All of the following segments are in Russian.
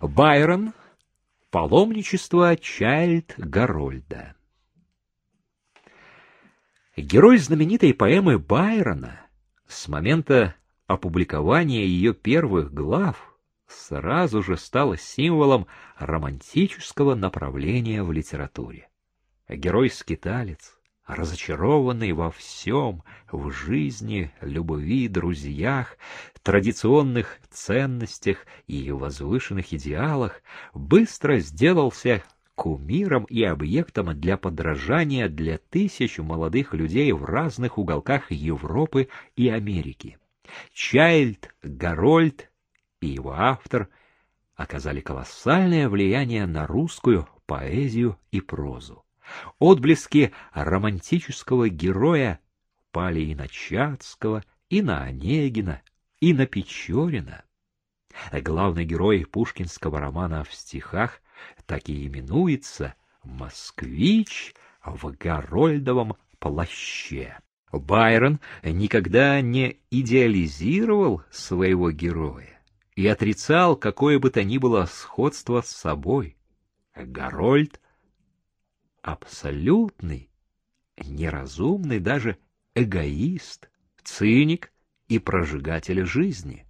Байрон. Паломничество Чайльд Гарольда. Герой знаменитой поэмы Байрона с момента опубликования ее первых глав сразу же стал символом романтического направления в литературе. Герой-скиталец, разочарованный во всем, в жизни, любви, друзьях, традиционных ценностях и возвышенных идеалах, быстро сделался кумиром и объектом для подражания для тысяч молодых людей в разных уголках Европы и Америки. Чайльд, Гарольд и его автор оказали колоссальное влияние на русскую поэзию и прозу. Отблески романтического героя пали и на Чацкого, и на Онегина, и на Печорина. Главный герой пушкинского романа в стихах так и именуется «Москвич в Горольдовом плаще». Байрон никогда не идеализировал своего героя и отрицал какое бы то ни было сходство с собой. Горольд — абсолютный, неразумный даже эгоист, циник и прожигатель жизни.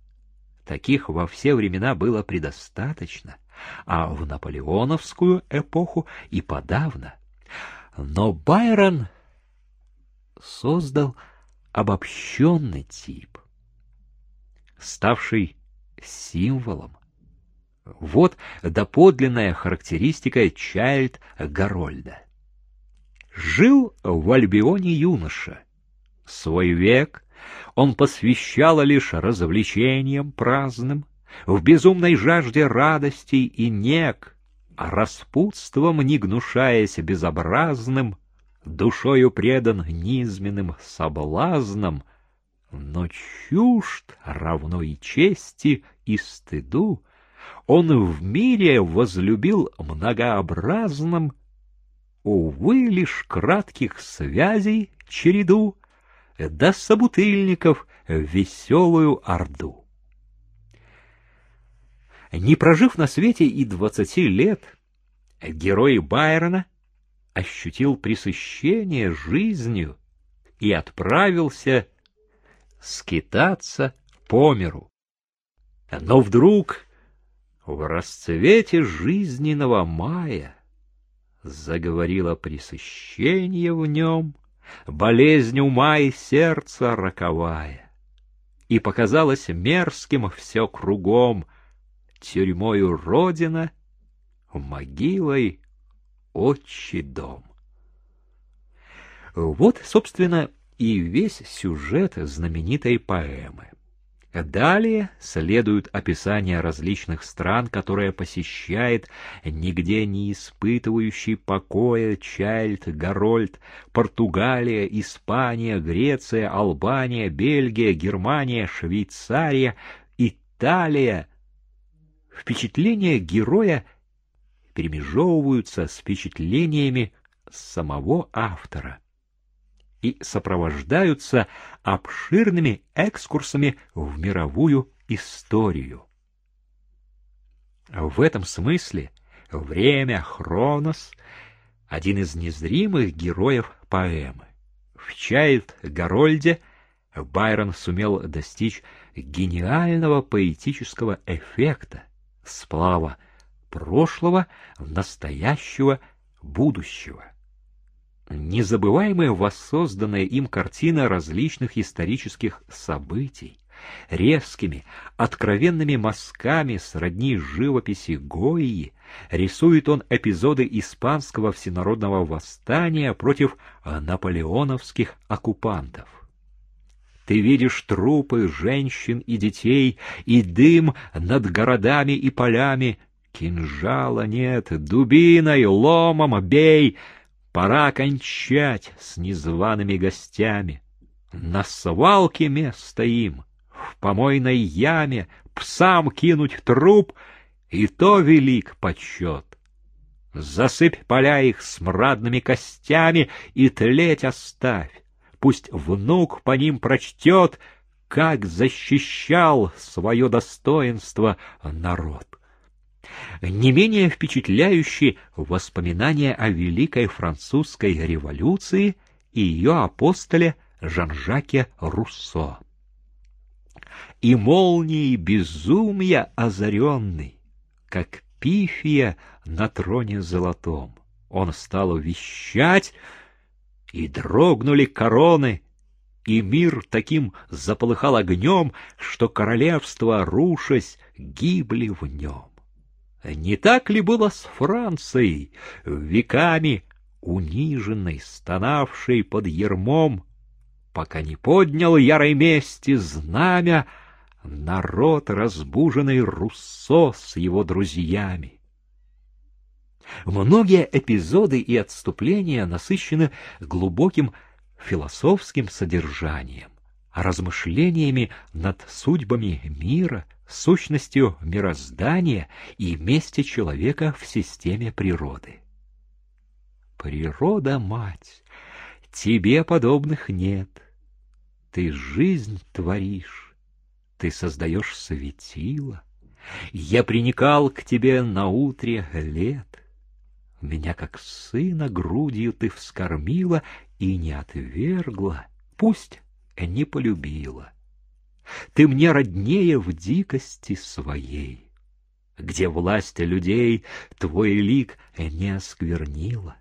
Таких во все времена было предостаточно, а в наполеоновскую эпоху и подавно. Но Байрон создал обобщенный тип, ставший символом. Вот доподлинная характеристика Чайльд Гарольда. Жил в Альбионе юноша. Свой век он посвящал лишь развлечениям праздным, в безумной жажде радостей и нег, а распутством не гнушаясь безобразным, душою предан низменным соблазнам, но чужд равно и чести, и стыду, он в мире возлюбил многообразным, увы, лишь кратких связей череду, да собутыльников веселую орду. Не прожив на свете и двадцати лет, герой Байрона ощутил пресыщение жизнью и отправился скитаться по миру. Но вдруг в расцвете жизненного мая заговорило пресыщение в нем, болезнь ума и сердца роковая, и показалось мерзким все кругом, тюрьмою родина, могилой отчий дом. Вот, собственно, и весь сюжет знаменитой поэмы. Далее следует описание различных стран, которые посещает нигде не испытывающий покоя Чайльд, Гарольд, Португалия, Испания, Греция, Албания, Бельгия, Германия, Швейцария, Италия. Впечатления героя перемежевываются с впечатлениями самого автора и сопровождаются обширными экскурсами в мировую историю. В этом смысле время Хронос — один из незримых героев поэмы. В Чайлд Гарольде Байрон сумел достичь гениального поэтического эффекта, сплава прошлого, настоящего, будущего незабываемая воссозданная им картина различных исторических событий, резкими, откровенными мазками сродни живописи Гои, рисует он эпизоды испанского всенародного восстания против наполеоновских оккупантов. Ты видишь трупы женщин и детей, и дым над городами и полями. Кинжала нет, дубиной, ломом бей — Пора кончать с незваными гостями. На свалке место им, в помойной яме псам кинуть труп, и то велик почет. Засыпь поля их смрадными костями и тлеть оставь. Пусть внук по ним прочтет, как защищал свое достоинство народ. Не менее впечатляющие воспоминания о Великой Французской революции и ее апостоле Жан-Жаке Руссо. И молнией безумия озаренный, как пифия на троне золотом, он стал вещать, и дрогнули короны, и мир таким заполыхал огнем, что королевства, рушась, гибли в нем. Не так ли было с Францией, веками униженной, стонавшей под ермом, пока не поднял ярой мести знамя народ, разбуженный Руссо с его друзьями? Многие эпизоды и отступления насыщены глубоким философским содержанием, размышлениями над судьбами мира, сущностью мироздания и месте человека в системе природы. Природа, мать, тебе подобных нет. Ты жизнь творишь, ты создаешь светило. Я приникал к тебе на утре лет. Меня, как сына, грудью ты вскормила и не отвергла, пусть не полюбила. Ты мне роднее в дикости своей, Где власть людей твой лик не осквернила.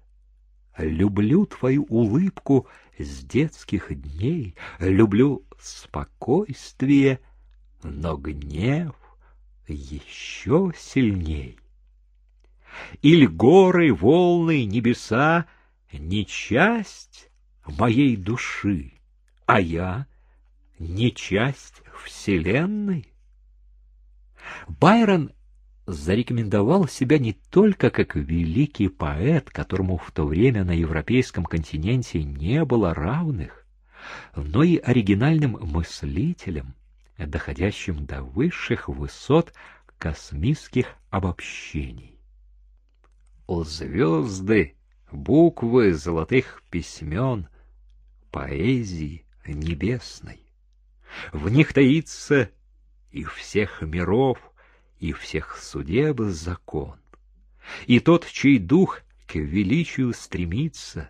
Люблю твою улыбку с детских дней, Люблю спокойствие, но гнев еще сильней. Или горы, волны, небеса — не часть моей души, а я — не часть Вселенной? Байрон зарекомендовал себя не только как великий поэт, которому в то время на европейском континенте не было равных, но и оригинальным мыслителем, доходящим до высших высот космических обобщений. О звезды, буквы золотых письмен, поэзии небесной. В них таится и всех миров, и всех судеб закон. И тот, чей дух к величию стремится,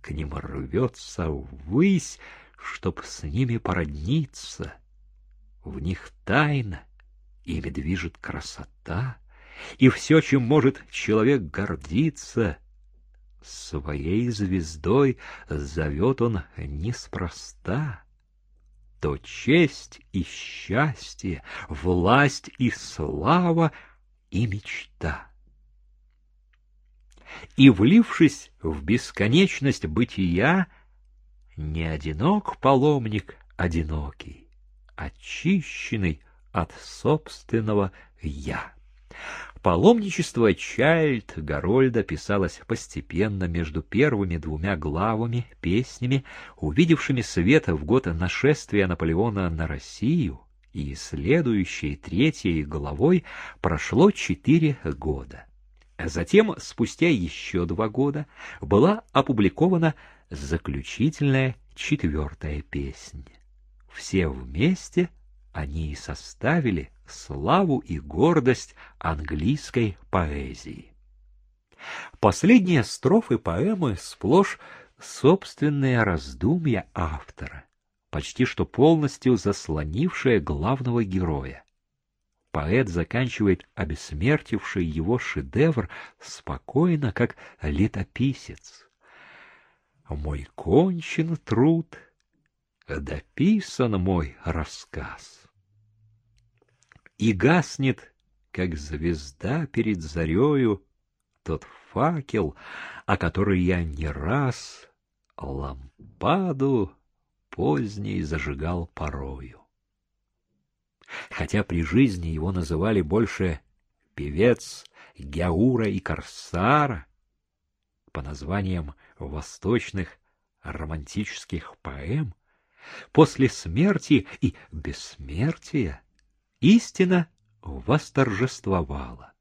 к ним рвется ввысь, чтоб с ними породниться. В них тайна, ими движет красота, и все, чем может человек гордиться, своей звездой зовет он неспроста. То честь и счастье, власть и слава и мечта. И, влившись в бесконечность бытия, не одинок паломник одинокий, очищенный от собственного «я». Паломничество Чайльд Гарольда писалось постепенно между первыми двумя главами, песнями, увидевшими свет в год нашествия Наполеона на Россию, и следующей третьей главой прошло четыре года. Затем, спустя еще два года, была опубликована заключительная четвертая песня. Все вместе они и составили славу и гордость английской поэзии. Последние строфы поэмы сплошь собственные раздумья автора, почти что полностью заслонившие главного героя. Поэт заканчивает обессмертивший его шедевр спокойно, как летописец. «Мой кончен труд, дописан мой рассказ» и гаснет, как звезда перед зарею, тот факел, о который я не раз лампаду поздней зажигал порою. Хотя при жизни его называли больше певец Гяура и Корсара, по названиям восточных романтических поэм, после смерти и бессмертия истина восторжествовала.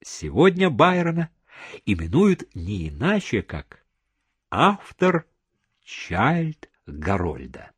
Сегодня Байрона именуют не иначе, как автор Чайльд Гарольда.